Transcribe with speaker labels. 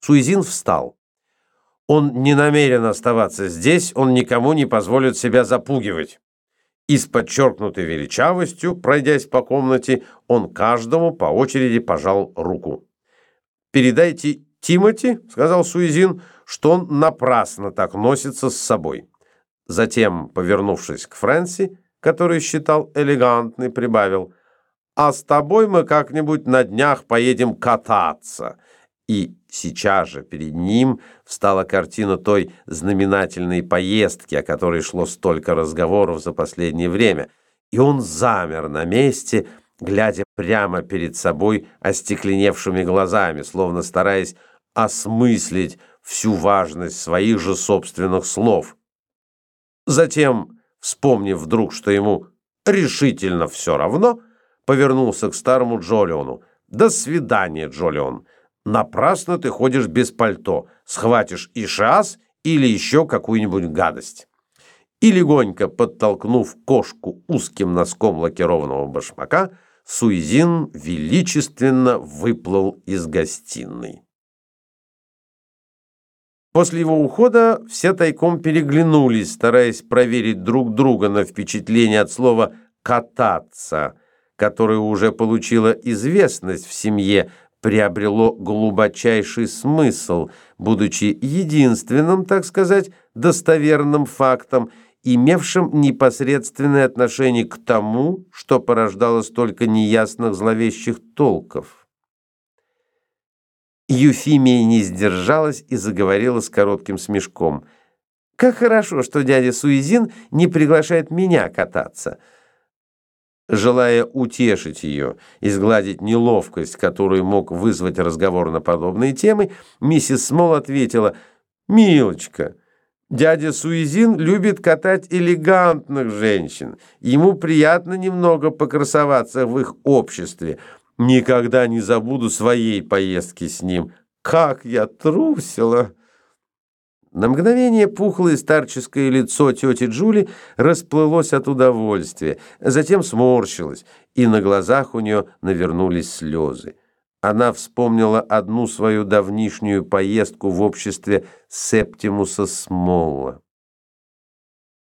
Speaker 1: Суизин встал. Он не намерен оставаться здесь, он никому не позволит себя запугивать. И с подчеркнутой величавостью, пройдясь по комнате, он каждому по очереди пожал руку. «Передайте Тимати, — сказал Суизин, — что он напрасно так носится с собой». Затем, повернувшись к Фрэнси, который считал элегантный, прибавил, «А с тобой мы как-нибудь на днях поедем кататься». И сейчас же перед ним встала картина той знаменательной поездки, о которой шло столько разговоров за последнее время, и он замер на месте, глядя прямо перед собой остекленевшими глазами, словно стараясь осмыслить всю важность своих же собственных слов. Затем, вспомнив вдруг, что ему решительно все равно, повернулся к старому Джолиону. «До свидания, Джолион!» Напрасно ты ходишь без пальто, схватишь и шас или еще какую-нибудь гадость. И легонько подтолкнув кошку узким носком лакированного башмака, Суизин величественно выплыл из гостиной. После его ухода все тайком переглянулись, стараясь проверить друг друга на впечатление от слова «кататься», которое уже получило известность в семье приобрело глубочайший смысл, будучи единственным, так сказать, достоверным фактом, имевшим непосредственное отношение к тому, что порождало столько неясных зловещих толков. Юфимия не сдержалась и заговорила с коротким смешком. «Как хорошо, что дядя Суизин не приглашает меня кататься!» Желая утешить ее и сгладить неловкость, которую мог вызвать разговор на подобные темы, миссис Смол ответила, «Милочка, дядя Суизин любит катать элегантных женщин. Ему приятно немного покрасоваться в их обществе. Никогда не забуду своей поездки с ним. Как я трусила!» На мгновение пухлое старческое лицо тети Джули расплылось от удовольствия, затем сморщилось, и на глазах у нее навернулись слезы. Она вспомнила одну свою давнишнюю поездку в обществе Септимуса Смолла.